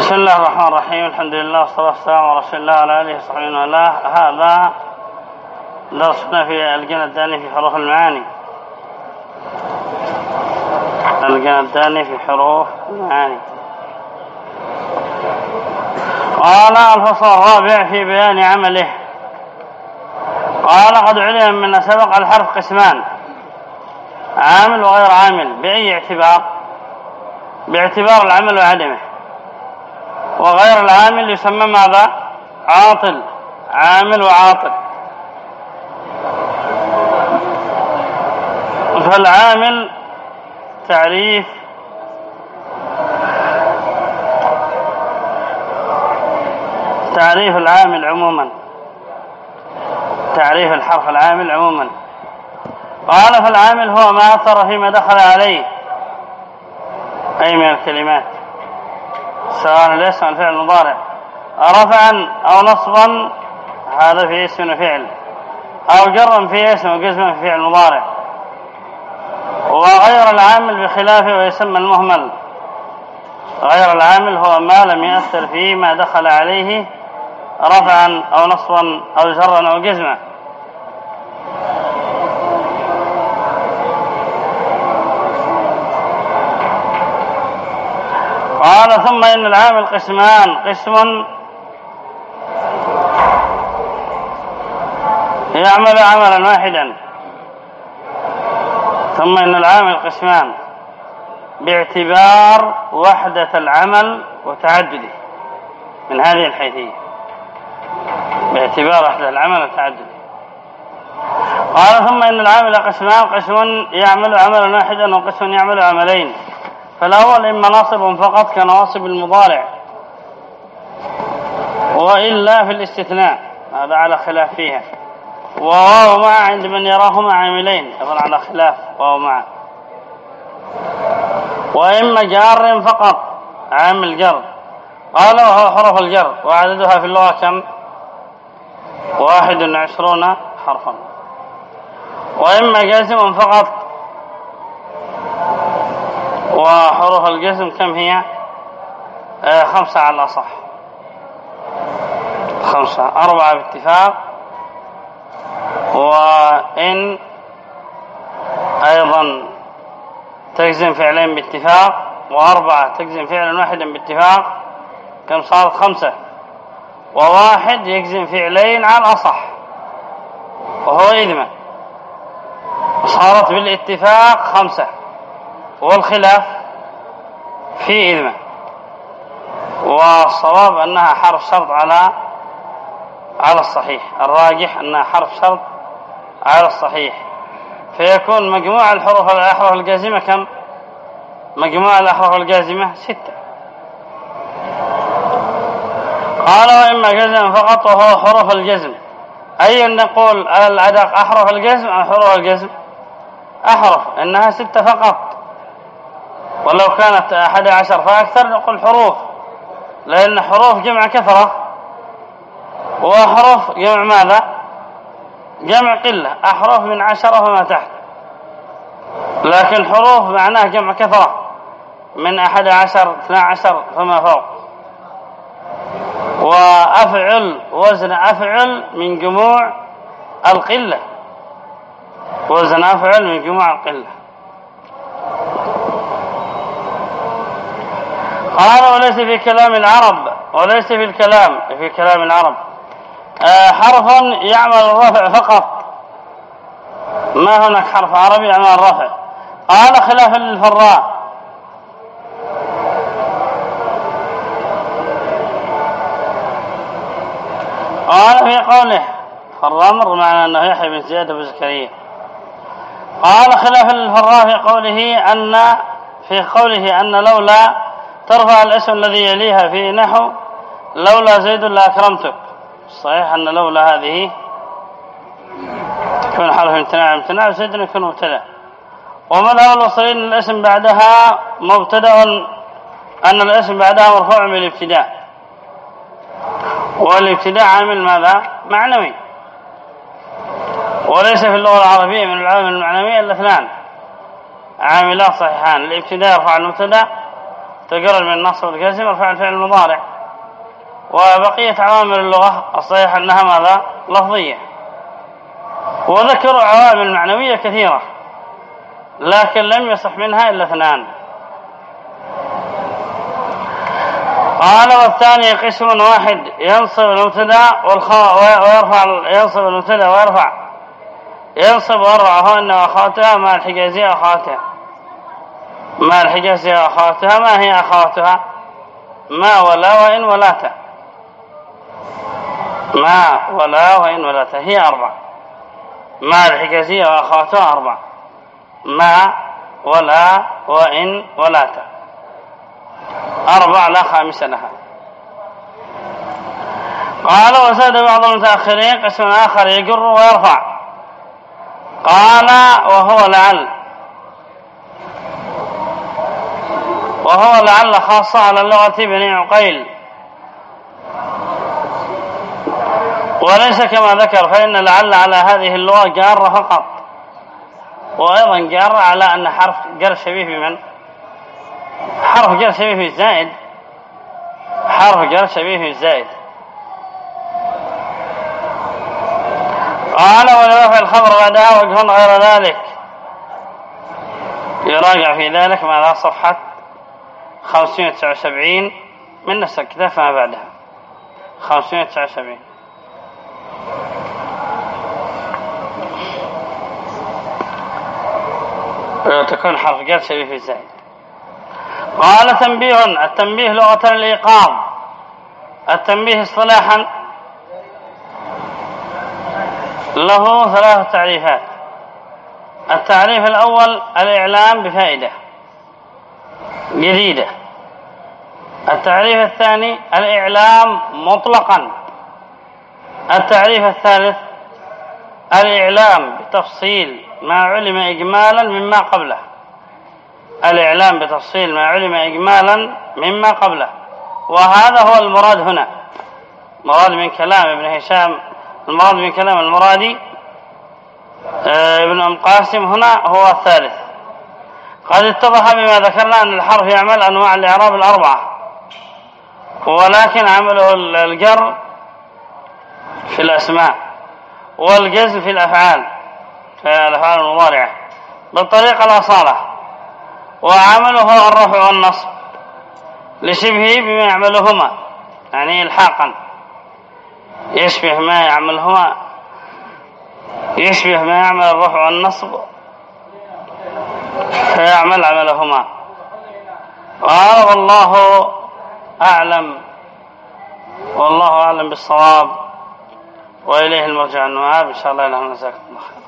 بسم الله الرحمن الرحيم. الحمد لله والصلاة والسلام على رسول الله وعلى آله وصحبه وسلم هذا درسنا في الجنة الثاني في حروف المعاني. الجنة الثاني في حروف المعاني. قال الفصل الرابع في بيان عمله. قال قد علم من سبق الحرف قسمان عامل وغير عامل بأي اعتبار؟ باعتبار العمل وعدمه. وغير العامل يسمى ماذا؟ عاطل عامل وعاطل. فالعامل تعريف. تعريف العامل عموما. تعريف الحرف العامل عموما. قال فالعامل هو ما أثر فيما دخل عليه. أي من الكلمات. سواء الاسم الفعل المضارع رفعا أو نصبا هذا في اسم وفعل. أو جرا في اسم وقسما في فعل مضارع. وغير العامل بخلافه ويسمى المهمل. غير العامل هو ما لم يأثر فيه ما دخل عليه رفعا أو نصبا أو جرا أو جزما. قال ثم إن العامل قسمان قسم. يعمل عملا واحدا. ثم إن العامل قسمان. باعتبار وحدة العمل وتعدده. من هذه الحيثية. باعتبار وحدة العمل وتعدده. قال ثم إن العامل قسمان قسم يعمل عملا واحدا وقسم يعمل عملين. فالأول إما ناصب فقط كنواصب المضارع. وإلا في الاستثناء هذا على خلاف فيها. وواو مع عند من يراهما عاملين أيضا على خلاف واو مع. وإما جار فقط عامل جر قال وهو حرف الجر وعددها في اللغة كم؟ واحد وعشرون حرفا. وإما جازم فقط وحروف الجزم كم هي؟ آه خمسة على الأصح. خمسة. أربعة باتفاق. وإن أيضا تجزم فعلين باتفاق. وأربعة تجزم فعلا واحدا باتفاق. كم صارت خمسة. وواحد يجزم فعلين على الأصح. وهو إذمة صارت بالاتفاق خمسة. والخلاف في إذمة والصواب أنها حرف شرط على على الصحيح. الراجح أنها حرف شرط على الصحيح. فيكون مجموع الحروف الأحرف الجازمة كم؟ مجموع الأحرف الجازمة ستة. قال وإما جزم فقط وهو حروف الجزم. أي نقول العدق أحرف الجزم أو حروف الجزم؟ أحرف. إنها ستة فقط. ولو كانت أحد عشر فأكثر نقول حروف لأن حروف جمع كثرة. وأحرف جمع ماذا؟ جمع قلة. أحرف من عشرة فما تحت. لكن حروف معناه جمع كثرة. من أحد عشر اثنى عشر فما فوق. وأفعل وزن أفعل من جموع القلة. وزن أفعل من جموع القلة. قال وليس في كلام العرب وليس في الكلام في كلام العرب. آه حرف يعمل الرفع فقط. ما هناك حرف عربي يعمل الرفع. قال خلافا للفراء قال في قوله فراء مر معنا أنه يحيى بن زياد بن زكريا. قال خلافا للفراء في قوله أن في قوله أن لولا ترفع الاسم الذي يليها في نحو لولا زيد لأكرمتك صحيح أن لولا هذه تكون حرف امتناع. امتناع وزيد يكون مبتدأ. ومذهب الوصلين الاسم بعدها مبتدأ أن الاسم بعدها مرفوع بالابتداء. والابتداء عامل ماذا؟ معنوي. وليس في اللغة العربية من العامل المعنوي إلا اثنان. عاملان صحيحان. الابتداء يرفع المبتدأ تقرر من النصب والجزم ارفع الفعل المضارع. وبقية عوامل اللغة الصحيح أنها ماذا؟ لفظية. وذكروا عوامل معنوية كثيرة لكن لم يصح منها إلا اثنان. قال والثاني قسم واحد ينصب المبتدأ ويرفع ينصب المبتدأ ويرفع. ينصب ويرفع هو ان اخواتها مع الحجازيه اخواتها مع الحجازيه أخواتها ما هي أخواتها؟ ما ولا وإن ولاتا. ما ولا وإن ولاتا هي أربع ما الحجازيه واخواتها أربع ما ولا وإن ولاتا. أربع لا خامس لها. قال وزاد بعض المتأخرين قسم آخر يقر ويرفع. قال وهو لعل. وهو لعل خاصة على اللغة بني عقيل. وليس كما ذكر فإن لعل على هذه اللغة جارة فقط. وأيضا جارة على أن حرف جر شبيه بمن؟ حرف جر شبيه في الزائد حرف جر شبيه في الزائد قال ولرفع الخبر بعدها وجه غير ذلك. يراجع في ذلك مع صفحة 579 من نفس الكتاب فما بعدها. 579 تكون حرف جر شبيه في الزائد قال تنبيه التنبيه لغة الإيقاظ التنبيه اصطلاحا له ثلاث تعريفات. التعريف الأول الإعلام بفائدة. جديدة. التعريف الثاني الإعلام مطلقا. التعريف الثالث الإعلام بتفصيل ما علم إجمالا مما قبله. الإعلام بتفصيل ما علم إجمالا مما قبله. وهذا هو المراد هنا. مراد من كلام ابن هشام. المراد من كلام المرادي آه، ابن أم قاسم هنا هو الثالث. قد اتضح بما ذكرنا أن الحرف يعمل أنواع الإعراب الأربعة ولكن عمله الجر في الأسماء والجزم في الأفعال في الأفعال المضارعة بالطريقة الأصالة وعمله الرفع والنصب لشبهه بما يعملهما يعني الحاقا يشبه ما يعملهما يشبه ما يعمل الرفع والنصب فيعمل عملهما. قال والله أعلم. والله أعلم بالصواب. وإليه المرجع النواب. إن شاء الله إلهنا جزاكم الله خير